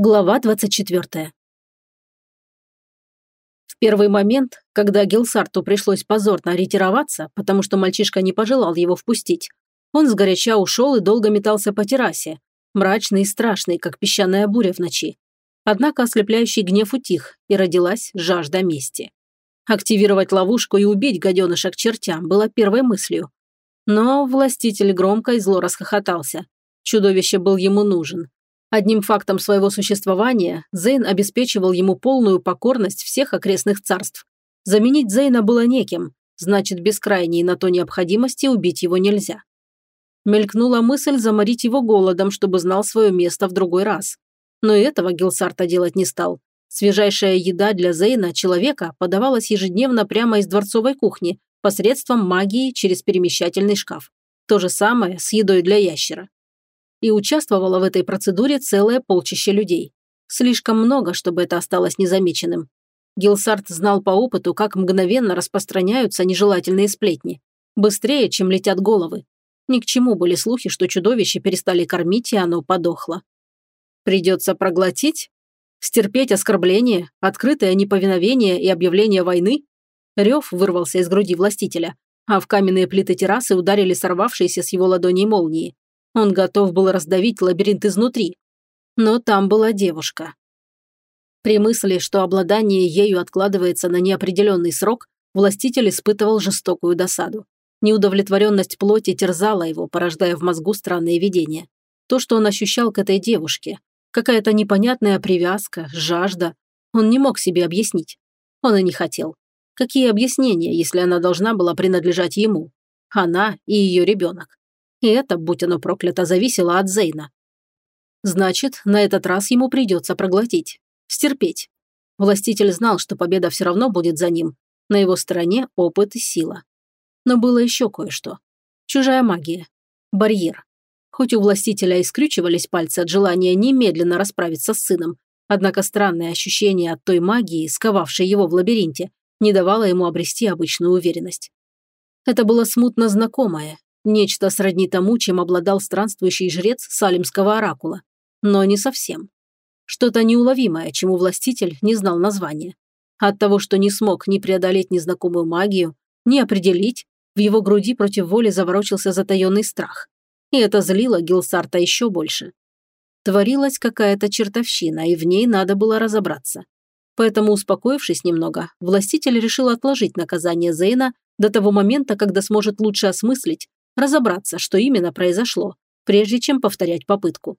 Глава 24. В первый момент, когда Гилсарту пришлось позорно ретироваться, потому что мальчишка не пожелал его впустить, он сгоряча ушел и долго метался по террасе, мрачный и страшный, как песчаная буря в ночи. Однако ослепляющий гнев утих, и родилась жажда мести. Активировать ловушку и убить гаденыша к чертям было первой мыслью. Но властитель громко и зло расхохотался. Чудовище был ему нужен, Одним фактом своего существования Зейн обеспечивал ему полную покорность всех окрестных царств. Заменить Зейна было неким, значит, без крайней на то необходимости убить его нельзя. Мелькнула мысль заморить его голодом, чтобы знал свое место в другой раз. Но этого Гилсарта делать не стал. Свежайшая еда для Зейна, человека, подавалась ежедневно прямо из дворцовой кухни, посредством магии через перемещательный шкаф. То же самое с едой для ящера и участвовало в этой процедуре целое полчище людей. Слишком много, чтобы это осталось незамеченным. Гилсарт знал по опыту, как мгновенно распространяются нежелательные сплетни. Быстрее, чем летят головы. Ни к чему были слухи, что чудовище перестали кормить, и оно подохло. Придется проглотить? Стерпеть оскорбление, открытое неповиновение и объявление войны? Рев вырвался из груди властителя, а в каменные плиты террасы ударили сорвавшиеся с его ладоней молнии. Он готов был раздавить лабиринт изнутри. Но там была девушка. При мысли, что обладание ею откладывается на неопределенный срок, властитель испытывал жестокую досаду. Неудовлетворенность плоти терзала его, порождая в мозгу странные видения. То, что он ощущал к этой девушке, какая-то непонятная привязка, жажда, он не мог себе объяснить. Он и не хотел. Какие объяснения, если она должна была принадлежать ему? Она и ее ребенок. И это, будь оно проклято, зависело от Зейна. Значит, на этот раз ему придется проглотить. Стерпеть. Властитель знал, что победа все равно будет за ним. На его стороне опыт и сила. Но было еще кое-что. Чужая магия. Барьер. Хоть у властителя и скрючивались пальцы от желания немедленно расправиться с сыном, однако странное ощущение от той магии, сковавшей его в лабиринте, не давало ему обрести обычную уверенность. Это было смутно знакомое, Нечто сродни тому, чем обладал странствующий жрец Салимского оракула. Но не совсем. Что-то неуловимое, чему властитель не знал названия. От того, что не смог ни преодолеть незнакомую магию, ни определить, в его груди против воли заворочился затаенный страх. И это злило Гилсарта еще больше. Творилась какая-то чертовщина, и в ней надо было разобраться. Поэтому, успокоившись немного, властитель решил отложить наказание Зейна до того момента, когда сможет лучше осмыслить, разобраться, что именно произошло, прежде чем повторять попытку.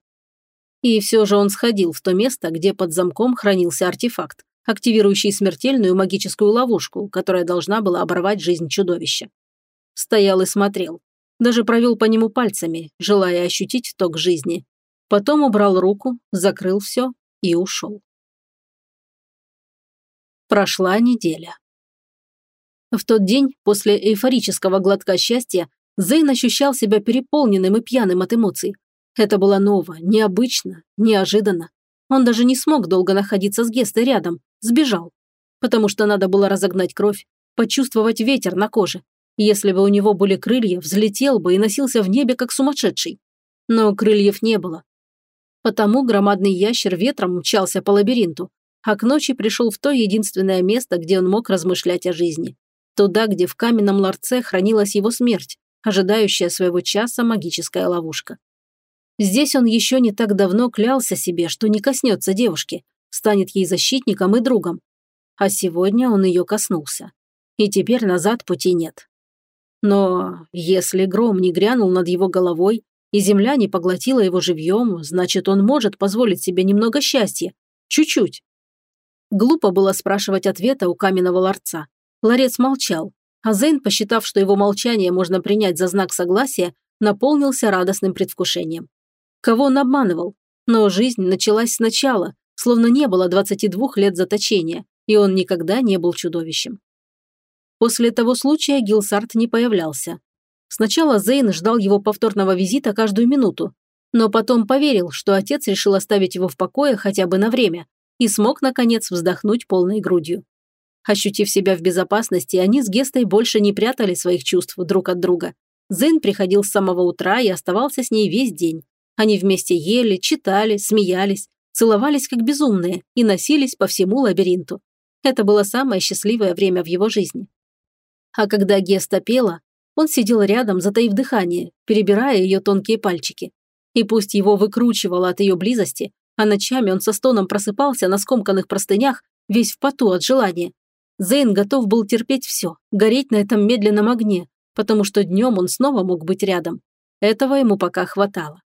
И все же он сходил в то место, где под замком хранился артефакт, активирующий смертельную магическую ловушку, которая должна была оборвать жизнь чудовища. Стоял и смотрел. Даже провел по нему пальцами, желая ощутить ток жизни. Потом убрал руку, закрыл все и ушел. Прошла неделя. В тот день, после эйфорического глотка счастья, Зейн ощущал себя переполненным и пьяным от эмоций. Это было ново, необычно, неожиданно. Он даже не смог долго находиться с Гестой рядом, сбежал. Потому что надо было разогнать кровь, почувствовать ветер на коже. Если бы у него были крылья, взлетел бы и носился в небе, как сумасшедший. Но крыльев не было. Потому громадный ящер ветром мчался по лабиринту, а к ночи пришел в то единственное место, где он мог размышлять о жизни. Туда, где в каменном ларце хранилась его смерть, ожидающая своего часа магическая ловушка. Здесь он еще не так давно клялся себе, что не коснется девушки, станет ей защитником и другом. А сегодня он ее коснулся. И теперь назад пути нет. Но если гром не грянул над его головой, и земля не поглотила его живьем, значит, он может позволить себе немного счастья. Чуть-чуть. Глупо было спрашивать ответа у каменного ларца. Ларец молчал, а Зейн, посчитав, что его молчание можно принять за знак согласия, наполнился радостным предвкушением. Кого он обманывал? Но жизнь началась сначала, словно не было 22 лет заточения, и он никогда не был чудовищем. После того случая Гилсарт не появлялся. Сначала Зейн ждал его повторного визита каждую минуту, но потом поверил, что отец решил оставить его в покое хотя бы на время и смог, наконец, вздохнуть полной грудью. Ощутив себя в безопасности, они с Гестой больше не прятали своих чувств друг от друга. Зейн приходил с самого утра и оставался с ней весь день. Они вместе ели, читали, смеялись, целовались как безумные и носились по всему лабиринту. Это было самое счастливое время в его жизни. А когда Геста пела, он сидел рядом, затаив дыхание, перебирая ее тонкие пальчики. И пусть его выкручивало от ее близости, а ночами он со стоном просыпался на скомканных простынях, весь в поту от желания. Зейн готов был терпеть все, гореть на этом медленном огне, потому что днем он снова мог быть рядом. Этого ему пока хватало.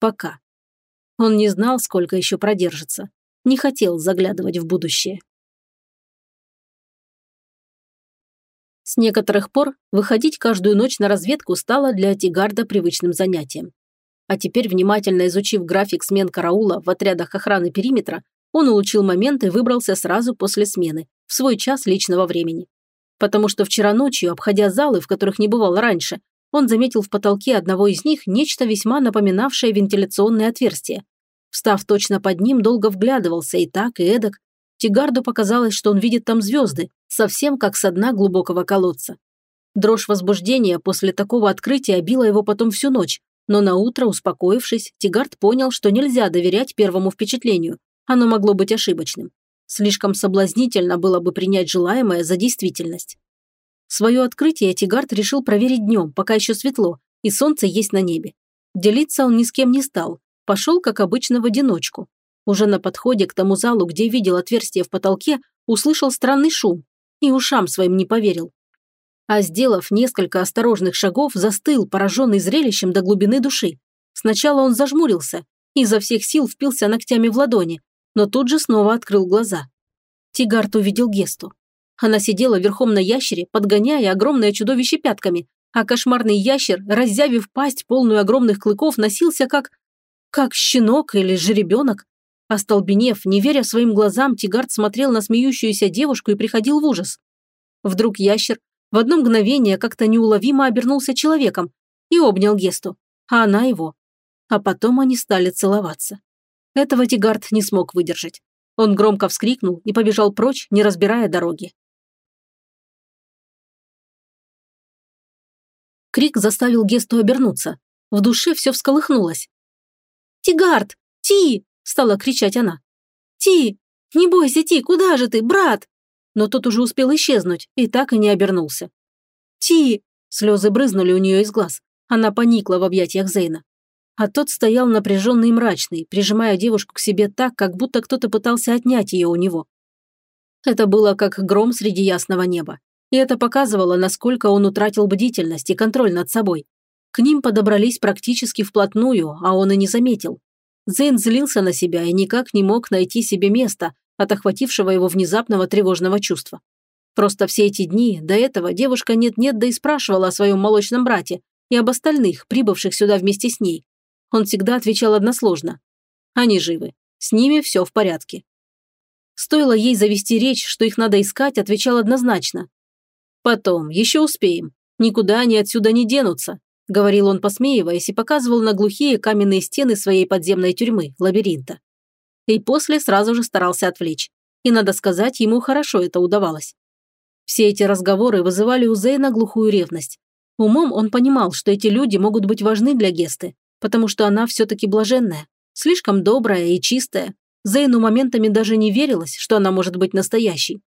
Пока. Он не знал, сколько еще продержится. Не хотел заглядывать в будущее. С некоторых пор выходить каждую ночь на разведку стало для Тигарда привычным занятием. А теперь, внимательно изучив график смен караула в отрядах охраны периметра, он улучил момент и выбрался сразу после смены, в свой час личного времени. Потому что вчера ночью, обходя залы, в которых не бывал раньше, он заметил в потолке одного из них нечто весьма напоминавшее вентиляционное отверстие. Встав точно под ним, долго вглядывался и так, и эдак. Тигарду показалось, что он видит там звезды, совсем как со дна глубокого колодца. Дрожь возбуждения после такого открытия била его потом всю ночь, но на утро, успокоившись, Тигард понял, что нельзя доверять первому впечатлению. Оно могло быть ошибочным. Слишком соблазнительно было бы принять желаемое за действительность. Свое открытие Тигард решил проверить днем, пока еще светло, и солнце есть на небе. Делиться он ни с кем не стал. Пошел, как обычно, в одиночку. Уже на подходе к тому залу, где видел отверстие в потолке, услышал странный шум, и ушам своим не поверил. А сделав несколько осторожных шагов, застыл, пораженный зрелищем до глубины души. Сначала он зажмурился и изо всех сил впился ногтями в ладони, но тут же снова открыл глаза. Тигарт увидел Гесту. Она сидела верхом на ящере, подгоняя огромное чудовище пятками, а кошмарный ящер, разъявив пасть, полную огромных клыков, носился как... как щенок или жеребенок. Остолбенев, не веря своим глазам, Тигард смотрел на смеющуюся девушку и приходил в ужас. Вдруг ящер в одно мгновение как-то неуловимо обернулся человеком и обнял Гесту, а она его. А потом они стали целоваться. Этого Тигард не смог выдержать. Он громко вскрикнул и побежал прочь, не разбирая дороги. Крик заставил Гесту обернуться. В душе все всколыхнулось. «Тигард! Ти!» стала кричать она. «Ти! Не бойся, Ти, куда же ты, брат?» Но тот уже успел исчезнуть и так и не обернулся. «Ти!» Слезы брызнули у нее из глаз. Она поникла в объятиях Зейна. А тот стоял напряженный и мрачный, прижимая девушку к себе так, как будто кто-то пытался отнять ее у него. Это было как гром среди ясного неба. И это показывало, насколько он утратил бдительность и контроль над собой. К ним подобрались практически вплотную, а он и не заметил. Зейн злился на себя и никак не мог найти себе места от охватившего его внезапного тревожного чувства. Просто все эти дни до этого девушка нет-нет да и спрашивала о своем молочном брате и об остальных, прибывших сюда вместе с ней. Он всегда отвечал односложно. Они живы. С ними все в порядке. Стоило ей завести речь, что их надо искать, отвечал однозначно. Потом, еще успеем. Никуда они отсюда не денутся. – говорил он, посмеиваясь, и показывал на глухие каменные стены своей подземной тюрьмы, лабиринта. И после сразу же старался отвлечь. И, надо сказать, ему хорошо это удавалось. Все эти разговоры вызывали у Зейна глухую ревность. Умом он понимал, что эти люди могут быть важны для Гесты, потому что она все-таки блаженная, слишком добрая и чистая. Зейну моментами даже не верилось, что она может быть настоящей.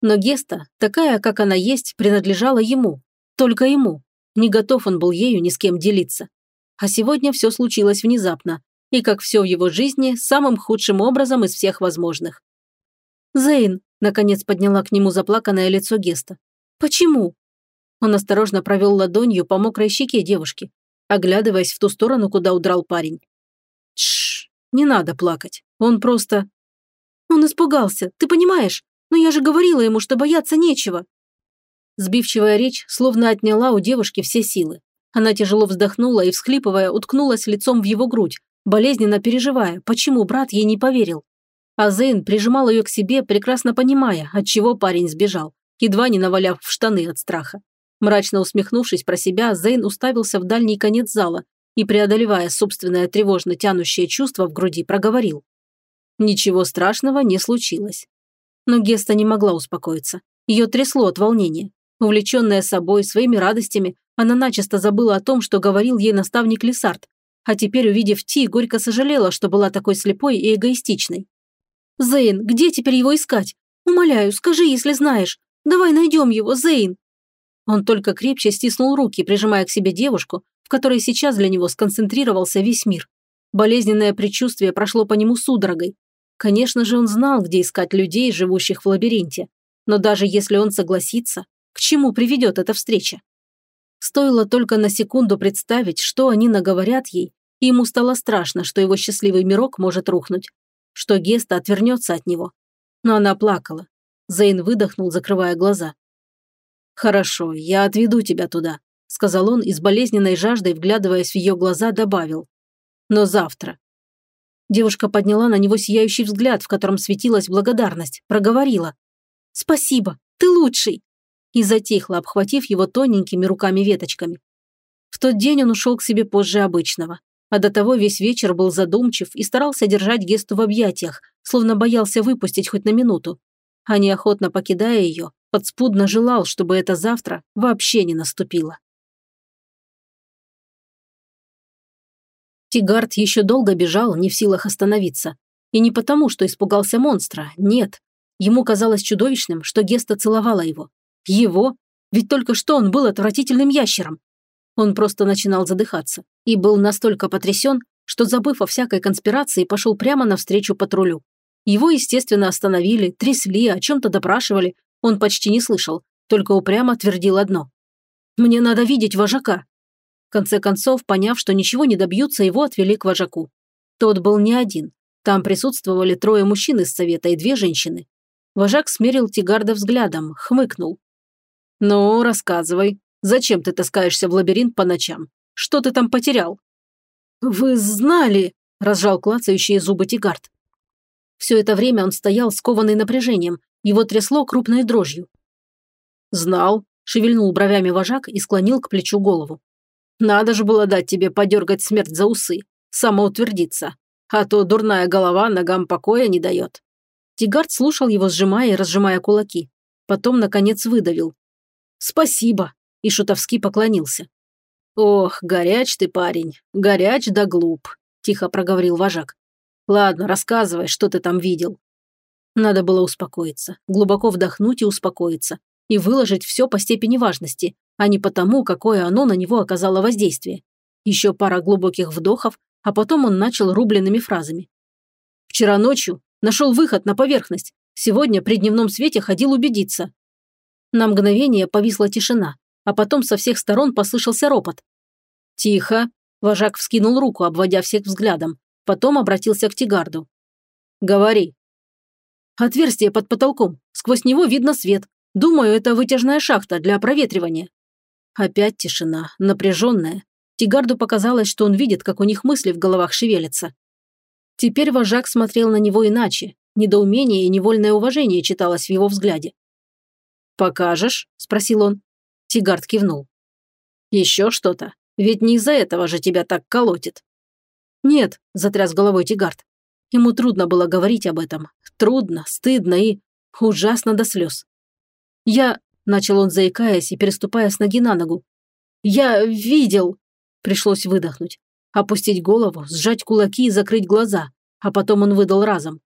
Но Геста, такая, как она есть, принадлежала ему, только ему, не готов он был ею ни с кем делиться. А сегодня все случилось внезапно, и, как все в его жизни, самым худшим образом из всех возможных. «Зейн», – наконец подняла к нему заплаканное лицо Геста. «Почему?» Он осторожно провел ладонью по мокрой щеке девушки, оглядываясь в ту сторону, куда удрал парень. Тш, не надо плакать. Он просто... Он испугался, ты понимаешь? Но я же говорила ему, что бояться нечего. Сбивчивая речь словно отняла у девушки все силы. Она тяжело вздохнула и, всхлипывая, уткнулась лицом в его грудь, болезненно переживая, почему брат ей не поверил. А Зейн прижимал ее к себе, прекрасно понимая, от чего парень сбежал, едва не наваляв в штаны от страха. Мрачно усмехнувшись про себя, Зейн уставился в дальний конец зала и, преодолевая собственное тревожно тянущее чувство в груди, проговорил. Ничего страшного не случилось. Но Геста не могла успокоиться. Ее трясло от волнения. Увлеченная собой, своими радостями, она начисто забыла о том, что говорил ей наставник Лесард. а теперь, увидев Ти, горько сожалела, что была такой слепой и эгоистичной. «Зейн, где теперь его искать? Умоляю, скажи, если знаешь. Давай найдем его, Зейн!» Он только крепче стиснул руки, прижимая к себе девушку, в которой сейчас для него сконцентрировался весь мир. Болезненное предчувствие прошло по нему судорогой. Конечно же, он знал, где искать людей, живущих в лабиринте. Но даже если он согласится, к чему приведет эта встреча? Стоило только на секунду представить, что они наговорят ей, и ему стало страшно, что его счастливый мирок может рухнуть, что Геста отвернется от него. Но она плакала. Зейн выдохнул, закрывая глаза. «Хорошо, я отведу тебя туда», – сказал он и с болезненной жаждой, вглядываясь в ее глаза, добавил. «Но завтра». Девушка подняла на него сияющий взгляд, в котором светилась благодарность, проговорила. «Спасибо, ты лучший!» и затихла, обхватив его тоненькими руками-веточками. В тот день он ушел к себе позже обычного, а до того весь вечер был задумчив и старался держать Гесту в объятиях, словно боялся выпустить хоть на минуту. А неохотно покидая ее, подспудно желал, чтобы это завтра вообще не наступило. Тигард еще долго бежал, не в силах остановиться. И не потому, что испугался монстра, нет. Ему казалось чудовищным, что Геста целовала его. Его? Ведь только что он был отвратительным ящером. Он просто начинал задыхаться и был настолько потрясен, что, забыв о всякой конспирации, пошел прямо навстречу патрулю. Его, естественно, остановили, трясли, о чем-то допрашивали. Он почти не слышал, только упрямо твердил одно. «Мне надо видеть вожака». В конце концов, поняв, что ничего не добьются, его отвели к вожаку. Тот был не один. Там присутствовали трое мужчин из совета и две женщины. Вожак смерил Тигарда взглядом, хмыкнул. «Ну, рассказывай. Зачем ты таскаешься в лабиринт по ночам? Что ты там потерял?» «Вы знали!» – разжал клацающие зубы Тигард. Все это время он стоял скованный напряжением, его трясло крупной дрожью. «Знал», – шевельнул бровями вожак и склонил к плечу голову. «Надо же было дать тебе подергать смерть за усы, самоутвердиться, а то дурная голова ногам покоя не дает». Тигард слушал его, сжимая и разжимая кулаки. Потом, наконец, выдавил. «Спасибо!» – и шутовски поклонился. «Ох, горяч ты, парень, горяч да глуп», – тихо проговорил вожак. «Ладно, рассказывай, что ты там видел». Надо было успокоиться, глубоко вдохнуть и успокоиться, и выложить все по степени важности, а не потому, какое оно на него оказало воздействие. Еще пара глубоких вдохов, а потом он начал рубленными фразами. «Вчера ночью нашел выход на поверхность. Сегодня при дневном свете ходил убедиться. На мгновение повисла тишина, а потом со всех сторон послышался ропот. «Тихо!» – вожак вскинул руку, обводя всех взглядом. Потом обратился к Тигарду. «Говори». «Отверстие под потолком. Сквозь него видно свет. Думаю, это вытяжная шахта для проветривания». Опять тишина, напряженная. Тигарду показалось, что он видит, как у них мысли в головах шевелятся. Теперь вожак смотрел на него иначе. Недоумение и невольное уважение читалось в его взгляде. «Покажешь?» – спросил он. Тигард кивнул. «Еще что-то? Ведь не из-за этого же тебя так колотит». «Нет», – затряс головой Тигард. Ему трудно было говорить об этом. Трудно, стыдно и ужасно до слез. «Я...» – начал он, заикаясь и переступая с ноги на ногу. «Я видел...» – пришлось выдохнуть. Опустить голову, сжать кулаки и закрыть глаза. А потом он выдал разом.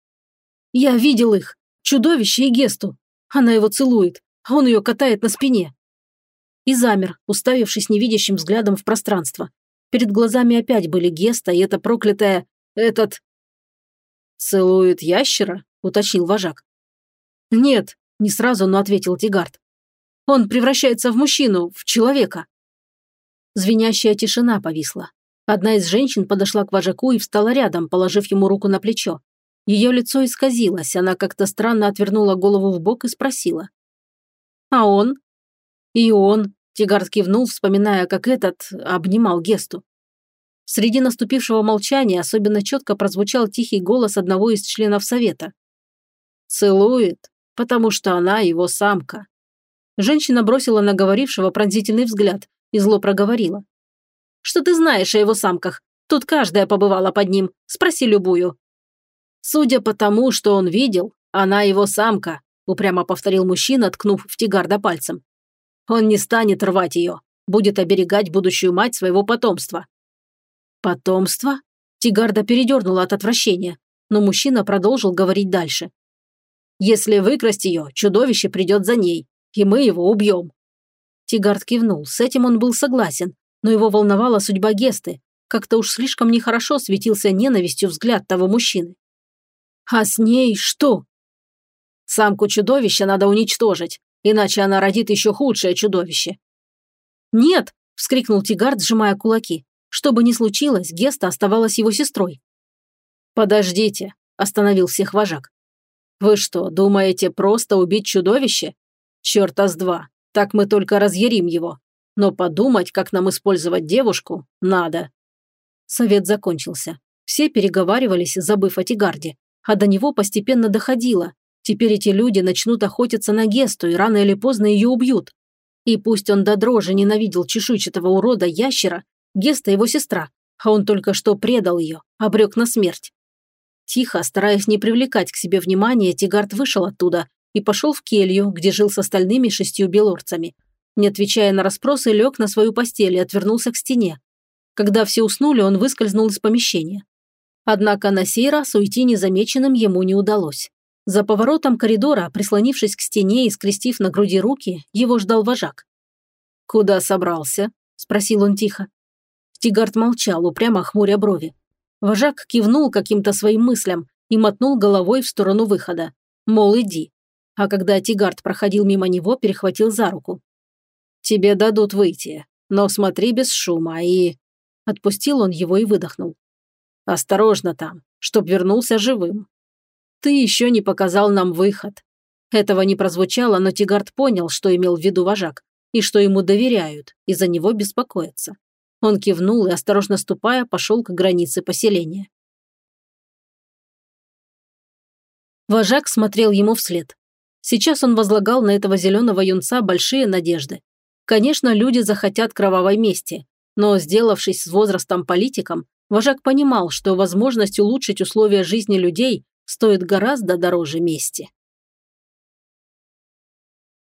«Я видел их! Чудовище и Гесту! Она его целует а он ее катает на спине. И замер, уставившись невидящим взглядом в пространство. Перед глазами опять были Геста и это проклятое... этот... «Целует ящера?» – уточнил вожак. «Нет», – не сразу, но ответил Тигард. «Он превращается в мужчину, в человека». Звенящая тишина повисла. Одна из женщин подошла к вожаку и встала рядом, положив ему руку на плечо. Ее лицо исказилось, она как-то странно отвернула голову в бок и спросила. А он? И он, Тигард кивнул, вспоминая, как этот обнимал Гесту. Среди наступившего молчания особенно четко прозвучал тихий голос одного из членов совета. «Целует, потому что она его самка». Женщина бросила на говорившего пронзительный взгляд и зло проговорила. «Что ты знаешь о его самках? Тут каждая побывала под ним. Спроси любую». Судя по тому, что он видел, она его самка, упрямо повторил мужчина, ткнув в Тигарда пальцем. Он не станет рвать ее, будет оберегать будущую мать своего потомства. Потомство? Тигарда передернула от отвращения, но мужчина продолжил говорить дальше. Если выкрасть ее, чудовище придет за ней, и мы его убьем. Тигард кивнул, с этим он был согласен, но его волновала судьба Гесты. Как-то уж слишком нехорошо светился ненавистью взгляд того мужчины. А с ней что? Самку чудовища надо уничтожить, иначе она родит еще худшее чудовище. «Нет!» – вскрикнул Тигард, сжимая кулаки. Что бы ни случилось, Геста оставалась его сестрой. «Подождите», – остановил всех вожак. «Вы что, думаете просто убить чудовище? Черта с два, так мы только разъярим его. Но подумать, как нам использовать девушку, надо». Совет закончился. Все переговаривались, забыв о Тигарде. А до него постепенно доходило. Теперь эти люди начнут охотиться на Гесту и рано или поздно ее убьют. И пусть он до дрожи ненавидел чешуйчатого урода ящера, Геста его сестра, а он только что предал ее, обрек на смерть. Тихо, стараясь не привлекать к себе внимания, Тигард вышел оттуда и пошел в келью, где жил с остальными шестью белорцами. Не отвечая на расспросы, лег на свою постель и отвернулся к стене. Когда все уснули, он выскользнул из помещения. Однако на сей раз уйти незамеченным ему не удалось. За поворотом коридора, прислонившись к стене и скрестив на груди руки, его ждал вожак. «Куда собрался?» – спросил он тихо. Тигард молчал, упрямо хмуря брови. Вожак кивнул каким-то своим мыслям и мотнул головой в сторону выхода. Мол, иди. А когда Тигард проходил мимо него, перехватил за руку. «Тебе дадут выйти, но смотри без шума и...» Отпустил он его и выдохнул. Осторожно там, чтоб вернулся живым. Ты еще не показал нам выход. Этого не прозвучало, но Тигард понял, что имел в виду вожак, и что ему доверяют, и за него беспокоятся. Он кивнул и, осторожно ступая, пошел к границе поселения. Вожак смотрел ему вслед. Сейчас он возлагал на этого зеленого юнца большие надежды. Конечно, люди захотят кровавой мести, но, сделавшись с возрастом политиком, Вожак понимал, что возможность улучшить условия жизни людей стоит гораздо дороже мести.